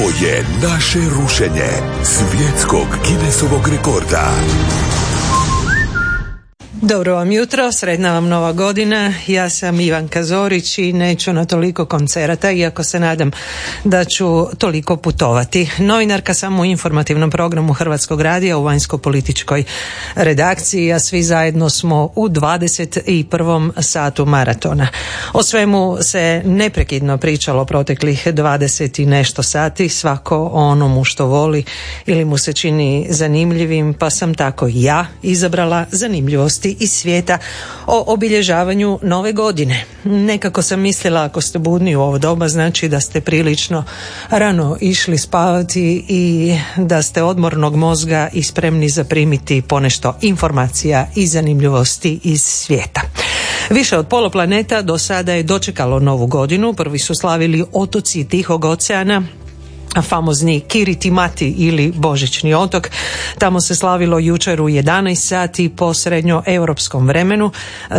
Ovo je naše rušenje svjetskog Guinnessovog rekorda. Dobro vam jutro, sretna vam nova godina. Ja sam Ivan Kazorić i neću na toliko koncerata, iako se nadam da ću toliko putovati. Novinarka sam u informativnom programu Hrvatskog radija u vanjsko-političkoj redakciji, a svi zajedno smo u 21. satu maratona. O svemu se neprekidno pričalo proteklih 20 i nešto sati, svako onomu što voli ili mu se čini zanimljivim, pa sam tako ja izabrala zanimljivosti iz svijeta o obilježavanju nove godine. Nekako sam mislila ako ste budni u ovo doba znači da ste prilično rano išli spavati i da ste odmornog mozga i spremni zaprimiti ponešto informacija i zanimljivosti iz svijeta. Više od pola planeta do sada je dočekalo novu godinu. Prvi su slavili otoci Tihog oceana, famozni Kiritimati ili Božićni otok. Tamo se slavilo jučer u 11 sati po srednjoeuropskom vremenu.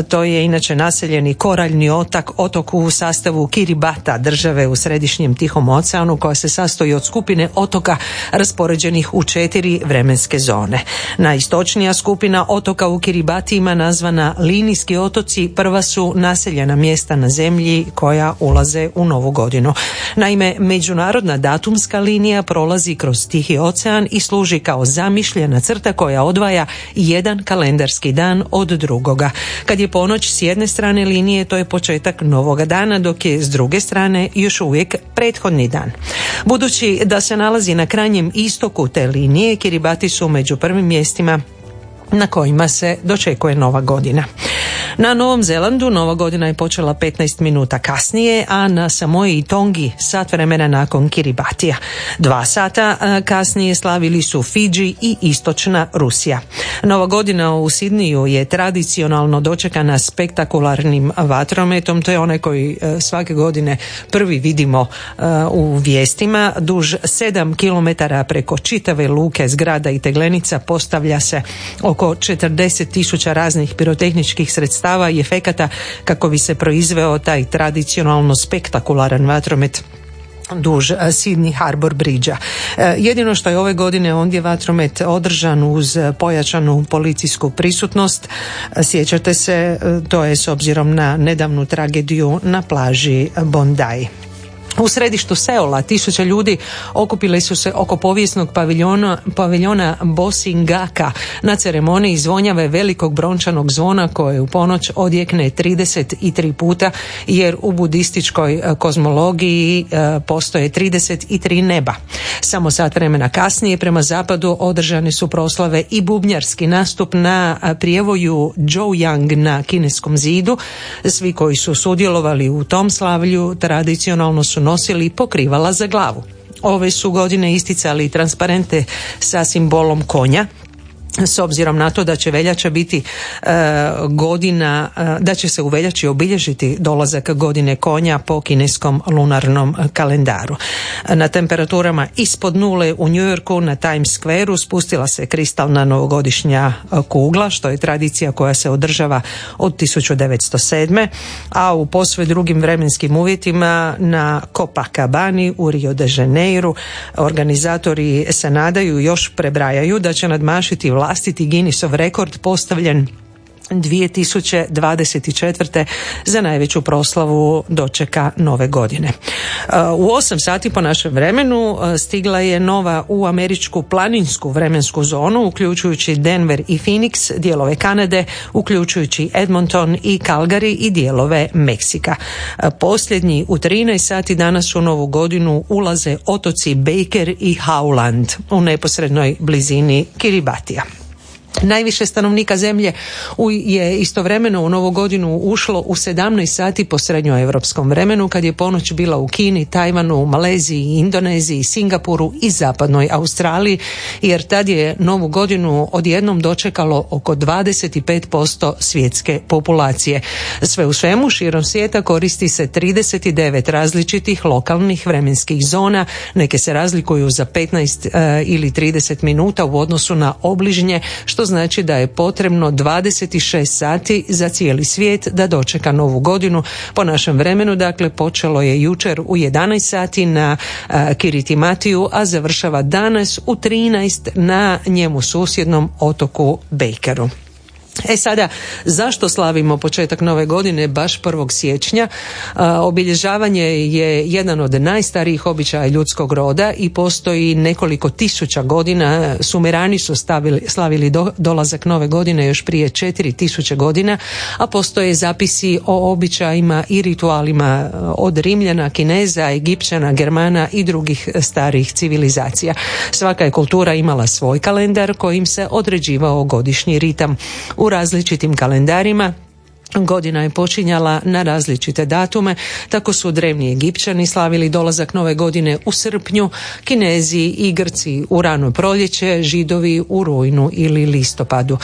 To je inače naseljeni koraljni otak, otok u sastavu Kiribata, države u središnjem Tihom oceanu koja se sastoji od skupine otoka raspoređenih u četiri vremenske zone. Najistočnija skupina otoka u Kiribatima nazvana linijski otoci prva su naseljena mjesta na zemlji koja ulaze u novu godinu. Naime, međunarodna datumska linija prolazi kroz Tihi ocean i služi kao zamišljena crta koja odvaja jedan kalendarski dan od drugoga. Kad je ponoć s jedne strane linije, to je početak novoga dana, dok je s druge strane još uvijek prethodni dan. Budući da se nalazi na krajnjem istoku te linije, Kiribati su među prvim mjestima na kojima se dočekuje nova godina. Na Novom Zelandu nova godina je počela 15 minuta kasnije, a na Samoji i Tongi sat vremena nakon Kiribatija. Dva sata kasnije slavili su Fiji i istočna Rusija. Nova godina u Sidniju je tradicionalno dočekana spektakularnim vatrometom, to je onaj koji e, svake godine prvi vidimo e, u vijestima. Duž 7 km preko čitave luke, zgrada i teglenica postavlja se oko 40 tisuća raznih pirotehničkih sredstava sredstava i efekata kako bi se proizveo taj tradicionalno spektakularan vatromet duž Sydney Harbor Bridge. Jedino što je ove godine ondje vatromet održan uz pojačanu policijsku prisutnost, sjećate se, to je s obzirom na nedavnu tragediju na plaži Bondi. U središtu Seola tisuće ljudi okupile su se oko povijesnog paviljona, paviljona Bosingaka na ceremoniji zvonjave velikog brončanog zvona koje u ponoć odjekne 33 puta jer u budističkoj e, kozmologiji e, postoje 33 neba. Samo sat vremena kasnije prema zapadu održane su proslave i bubnjarski nastup na prijevoju Zhouyang na kineskom zidu. Svi koji su sudjelovali u tom slavlju tradicionalno su nosili pokrivala za glavu. Ove su godine isticali transparente sa simbolom konja s obzirom na to da će veljača biti e, godina, e, da će se u veljači obilježiti dolazak godine konja po kineskom lunarnom kalendaru. Na temperaturama ispod nule u New Yorku na Times Squareu spustila se kristalna novogodišnja kugla, što je tradicija koja se održava od 1907. A u posve drugim vremenskim uvjetima na Copacabani u Rio de Janeiro organizatori se nadaju još prebrajaju da će nadmašiti vlastiti Guinnessov rekord postavljen 2024. za najveću proslavu dočeka nove godine. Uh, u 8 sati po našem vremenu uh, stigla je nova u američku planinsku vremensku zonu, uključujući Denver i Phoenix, dijelove Kanade, uključujući Edmonton i Calgary i dijelove Meksika. Uh, posljednji u 13 sati danas u novu godinu ulaze otoci Baker i Howland u neposrednoj blizini Kiribatija. Najviše stanovnika zemlje je istovremeno u novu godinu ušlo u 17 sati po srednjoevropskom vremenu kad je ponoć bila u Kini, Tajvanu, Maleziji, Indoneziji, Singapuru i zapadnoj Australiji jer tad je novu godinu odjednom dočekalo oko 25% svjetske populacije. Sve u svemu širom svijeta koristi se 39 različitih lokalnih vremenskih zona, neke se razlikuju za 15 e, ili 30 minuta u odnosu na obližnje što što znači da je potrebno 26 sati za cijeli svijet da dočeka novu godinu. Po našem vremenu, dakle, počelo je jučer u 11 sati na Kiriti Matiju, a završava danas u 13 na njemu susjednom otoku Bakeru. E sada, zašto slavimo početak nove godine baš 1. siječnja? obilježavanje je jedan od najstarijih običaja ljudskog roda i postoji nekoliko tisuća godina. Sumerani su stavili, slavili dolazak nove godine još prije četiri tisuće godina, a postoje zapisi o običajima i ritualima od Rimljana, Kineza, Egipćana, Germana i drugih starijih civilizacija. Svaka je kultura imala svoj kalendar kojim se određivao godišnji ritam. U različitim kalendarima Godina je počinjala na različite datume, tako su drevni Egipćani slavili dolazak nove godine u srpnju, Kinezi i Grci u rano proljeće, Židovi u rujnu ili listopadu.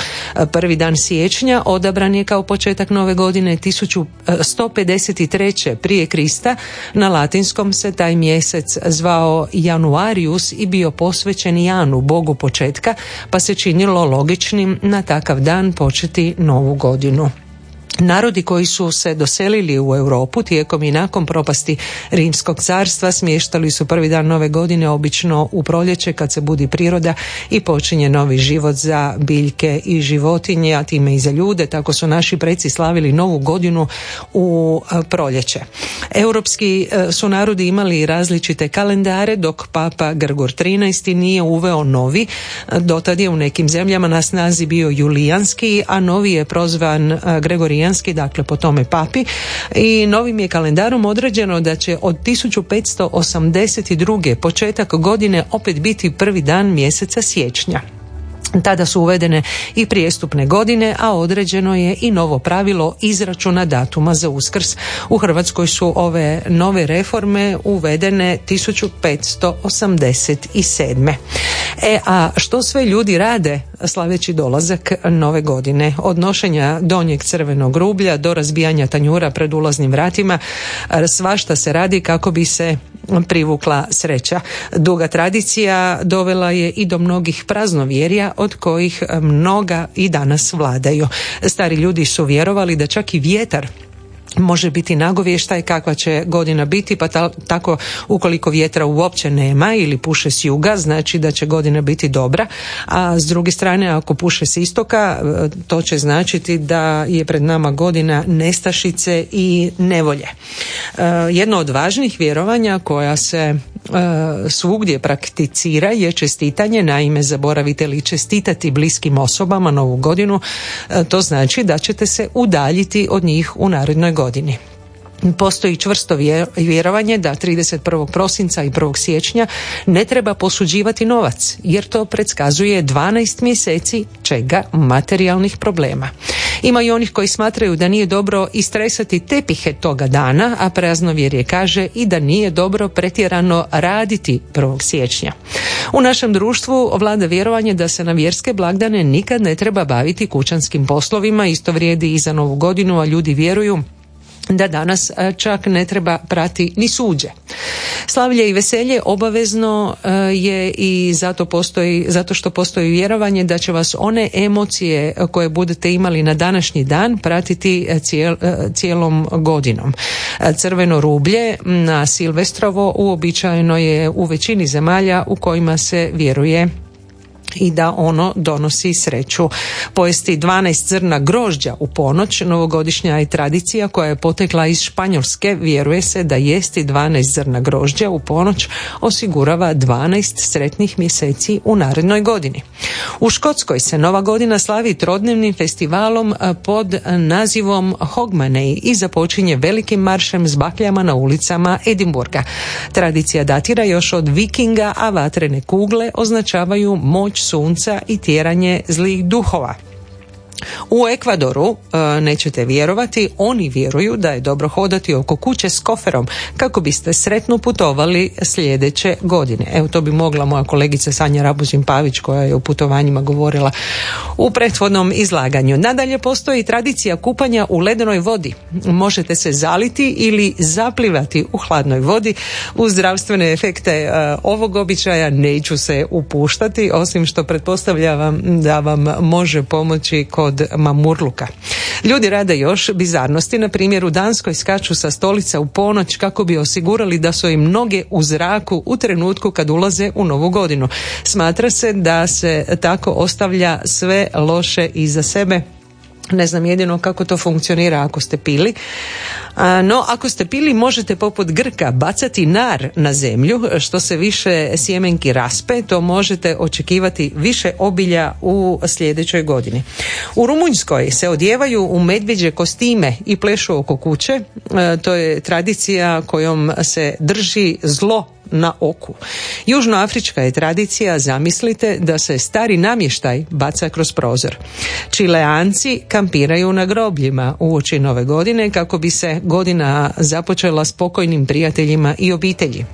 Prvi dan siječnja odabran je kao početak nove godine 1153. prije Krista. Na latinskom se taj mjesec zvao Januarius i bio posvećen Janu, bogu početka, pa se činilo logičnim na takav dan početi novu godinu. Narodi koji su se doselili u Europu tijekom i nakon propasti Rimskog carstva smještali su prvi dan nove godine obično u proljeće kad se budi priroda i počinje novi život za biljke i životinje, a time i za ljude. Tako su naši preci slavili novu godinu u e, proljeće. Europski e, su narodi imali različite kalendare dok papa Grgor XIII nije uveo novi. Dotad je u nekim zemljama na snazi bio julijanski, a novi je prozvan e, Gregorijan dakle po tome papi i novim je kalendarom određeno da će od 1582. početak godine opet biti prvi dan mjeseca siječnja. Tada su uvedene i prijestupne godine, a određeno je i novo pravilo izračuna datuma za uskrs. U Hrvatskoj su ove nove reforme uvedene 1587. E, a što sve ljudi rade slaveći dolazak nove godine? Od nošenja donjeg crvenog rublja do razbijanja tanjura pred ulaznim vratima, svašta se radi kako bi se privukla sreća. Duga tradicija dovela je i do mnogih praznovjerja od kojih mnoga i danas vladaju. Stari ljudi su vjerovali da čak i vjetar može biti nagovještaj kakva će godina biti pa tako ukoliko vjetra uopće nema ili puše s juga znači da će godina biti dobra. A s druge strane ako puše s istoka e, to će značiti da je pred nama godina nestašice i nevolje. E, jedno od važnih vjerovanja koja se e, svugdje prakticira je čestitanje, naime zaboravite li čestitati bliskim osobama novu godinu, to znači da ćete se udaljiti od njih u narednoj godini godini. Postoji čvrsto vjerovanje da 31. prosinca i 1. siječnja ne treba posuđivati novac, jer to predskazuje 12 mjeseci čega materijalnih problema. Ima i onih koji smatraju da nije dobro istresati tepihe toga dana, a praznovjerje kaže i da nije dobro pretjerano raditi 1. siječnja. U našem društvu vlada vjerovanje da se na vjerske blagdane nikad ne treba baviti kućanskim poslovima, isto vrijedi i za novu godinu, a ljudi vjeruju da danas e, čak ne treba prati ni suđe. Slavlje i veselje obavezno e, je i zato postoji, zato što postoji vjerovanje da će vas one emocije koje budete imali na današnji dan pratiti e, cijelom godinom. Crveno rublje na Silvestrovo uobičajeno je u većini zemalja u kojima se vjeruje i da ono donosi sreću. Pojesti 12 zrna grožđa u ponoć, novogodišnja je tradicija koja je potekla iz Španjolske, vjeruje se da jesti 12 zrna grožđa u ponoć osigurava 12 sretnih mjeseci u narednoj godini. U Škotskoj se Nova godina slavi trodnevnim festivalom pod nazivom Hogmanay i započinje velikim maršem s bakljama na ulicama Edimburga. Tradicija datira još od vikinga, a vatrene kugle označavaju moć sunca i tjeranje zlih duhova. U Ekvadoru, e, nećete vjerovati, oni vjeruju da je dobro hodati oko kuće s koferom kako biste sretno putovali sljedeće godine. Evo to bi mogla moja kolegica Sanja Rabuzin Pavić koja je o putovanjima govorila u prethodnom izlaganju. Nadalje postoji tradicija kupanja u ledenoj vodi. Možete se zaliti ili zaplivati u hladnoj vodi. U zdravstvene efekte e, ovog običaja neću se upuštati, osim što pretpostavljam da vam može pomoći kod od mamurluka. Ljudi rade još bizarnosti, na primjer u Danskoj skaču sa stolica u ponoć kako bi osigurali da su im noge u zraku u trenutku kad ulaze u novu godinu. Smatra se da se tako ostavlja sve loše iza sebe ne znam jedino kako to funkcionira ako ste pili. No, ako ste pili, možete poput Grka bacati nar na zemlju, što se više sjemenki raspe, to možete očekivati više obilja u sljedećoj godini. U Rumunjskoj se odjevaju u medvjeđe kostime i plešu oko kuće. To je tradicija kojom se drži zlo na oku. Južnoafrička je tradicija, zamislite, da se stari namještaj baca kroz prozor. Čileanci kampiraju na grobljima u oči nove godine kako bi se godina započela spokojnim prijateljima i obitelji.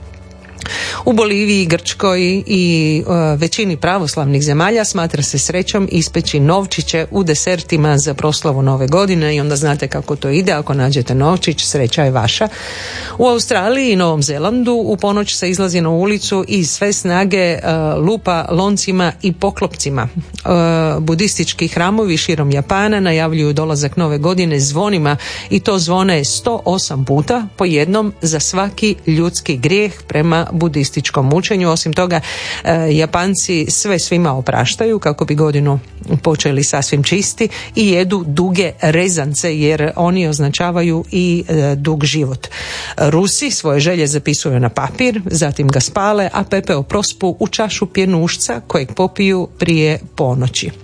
U Boliviji, Grčkoj i e, većini pravoslavnih zemalja smatra se srećom ispeći novčiće u desertima za proslavu nove godine i onda znate kako to ide, ako nađete novčić, sreća je vaša. U Australiji i Novom Zelandu u ponoć se izlazi na ulicu i sve snage e, lupa loncima i poklopcima. E, budistički hramovi širom Japana najavljuju dolazak nove godine zvonima i to zvone 108 puta po jednom za svaki ljudski grijeh prema budističkom učenju. Osim toga, e, Japanci sve svima opraštaju kako bi godinu počeli sasvim čisti i jedu duge rezance jer oni označavaju i e, dug život. Rusi svoje želje zapisuju na papir, zatim ga spale, a pepeo prospu u čašu pjenušca kojeg popiju prije ponoći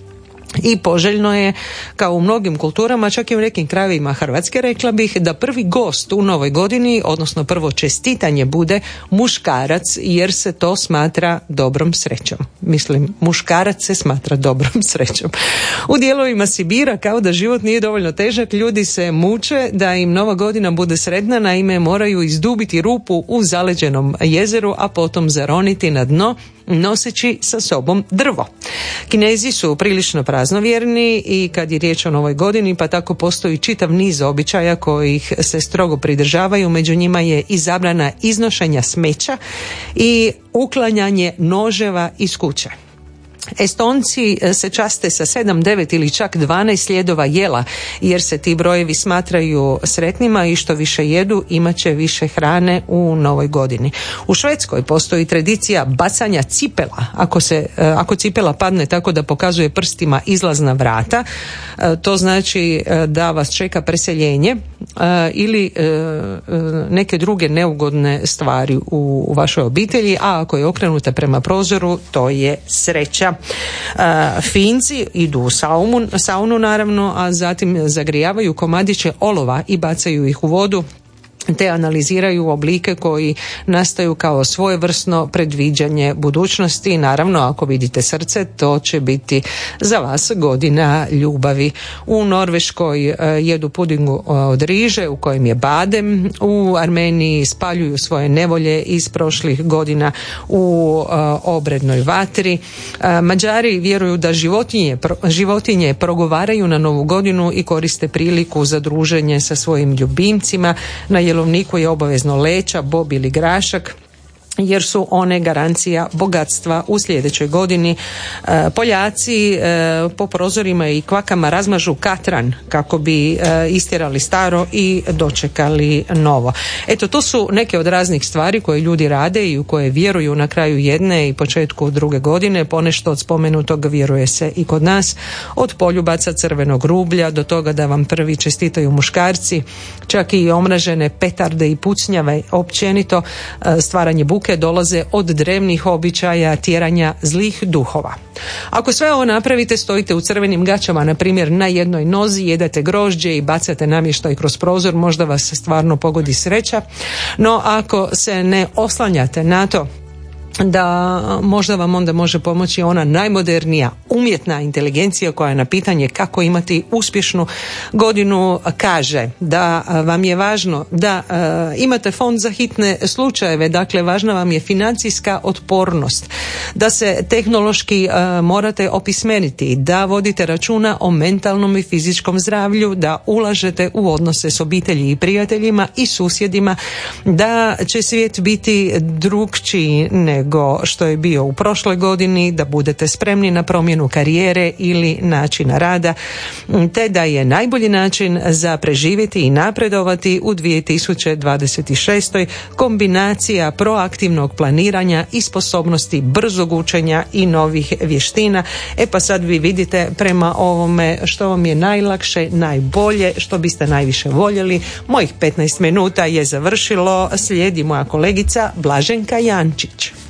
i poželjno je kao u mnogim kulturama, čak i u nekim krajevima Hrvatske rekla bih da prvi gost u novoj godini, odnosno prvo čestitanje bude muškarac jer se to smatra dobrom srećom. Mislim, muškarac se smatra dobrom srećom. U dijelovima Sibira kao da život nije dovoljno težak, ljudi se muče da im nova godina bude sredna, naime moraju izdubiti rupu u zaleđenom jezeru, a potom zaroniti na dno noseći sa sobom drvo. Kinezi su prilično praznovjerni i kad je riječ o novoj godini pa tako postoji čitav niz običaja kojih se strogo pridržavaju, među njima je i zabrana iznošenja smeća i uklanjanje noževa iz kuće. Estonci e, se časte sa 7, 9 ili čak 12 slijedova jela jer se ti brojevi smatraju sretnima i što više jedu imat će više hrane u novoj godini. U Švedskoj postoji tradicija bacanja cipela. Ako, se, e, ako cipela padne tako da pokazuje prstima izlazna vrata, e, to znači da vas čeka preseljenje ili neke druge neugodne stvari u vašoj obitelji, a ako je okrenuta prema prozoru, to je sreća. Finci idu u saunu, saunu naravno, a zatim zagrijavaju komadiće olova i bacaju ih u vodu te analiziraju oblike koji nastaju kao svojevrsno predviđanje budućnosti i naravno ako vidite srce to će biti za vas godina ljubavi. U Norveškoj e, jedu pudingu od riže u kojem je badem, u Armeniji spaljuju svoje nevolje iz prošlih godina u e, obrednoj vatri. E, Mađari vjeruju da životinje, životinje progovaraju na novu godinu i koriste priliku za druženje sa svojim ljubimcima na jelovniku je obavezno leća, bob ili grašak jer su one garancija bogatstva u sljedećoj godini. E, Poljaci e, po prozorima i kvakama razmažu katran kako bi e, istjerali staro i dočekali novo. Eto, to su neke od raznih stvari koje ljudi rade i u koje vjeruju na kraju jedne i početku druge godine. Ponešto od spomenutog vjeruje se i kod nas. Od poljubaca crvenog rublja do toga da vam prvi čestitaju muškarci, čak i omražene petarde i pucnjave, općenito stvaranje buke dolaze od drevnih običaja tjeranja zlih duhova. Ako sve ovo napravite, stojite u crvenim gaćama, na primjer na jednoj nozi, jedete grožđe i bacate namještaj kroz prozor, možda vas stvarno pogodi sreća. No ako se ne oslanjate na to, da možda vam onda može pomoći ona najmodernija umjetna inteligencija koja na pitanje kako imati uspješnu godinu kaže da vam je važno da imate fond za hitne slučajeve, dakle važna vam je financijska otpornost, da se tehnološki morate opismeniti, da vodite računa o mentalnom i fizičkom zdravlju, da ulažete u odnose s obitelji i prijateljima i susjedima, da će svijet biti drugčiji nego nego što je bio u prošloj godini, da budete spremni na promjenu karijere ili načina rada, te da je najbolji način za preživjeti i napredovati u 2026. kombinacija proaktivnog planiranja i sposobnosti brzog učenja i novih vještina. E pa sad vi vidite prema ovome što vam je najlakše, najbolje, što biste najviše voljeli. Mojih 15 minuta je završilo, slijedi moja kolegica Blaženka Jančić.